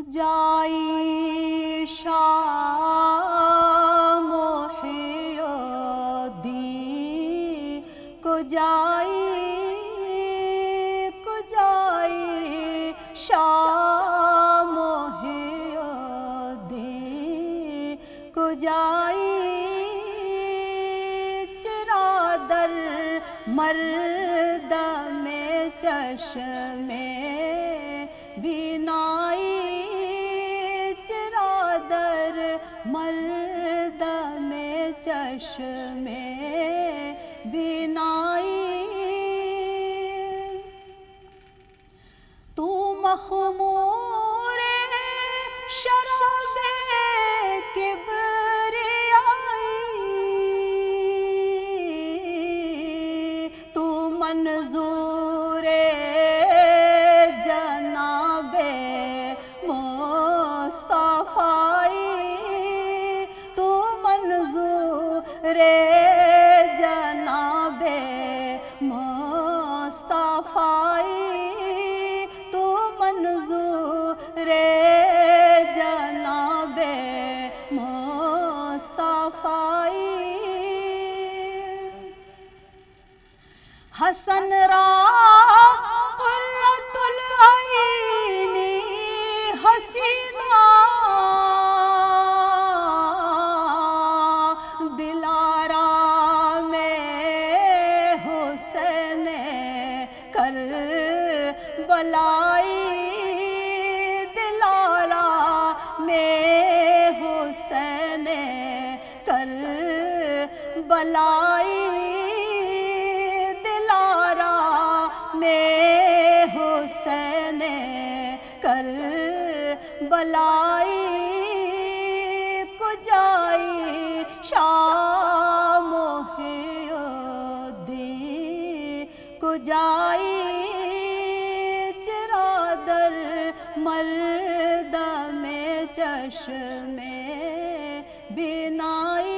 کجائی شام محی دی کجائی کجائی شام محی دی کجائی چرادر مرد میں چشمے بینائی مرد میں چشمے بینائی۔ تو مخمور شراب کبریائی تو منظور مصطفی تو منظور جناب مصطفی۔ حسن را بلائی دلارا میں حسین کر بلائی دلارا میں حسین کر بلائی کجائی شام دی کجائی مرد میں چشمے بنا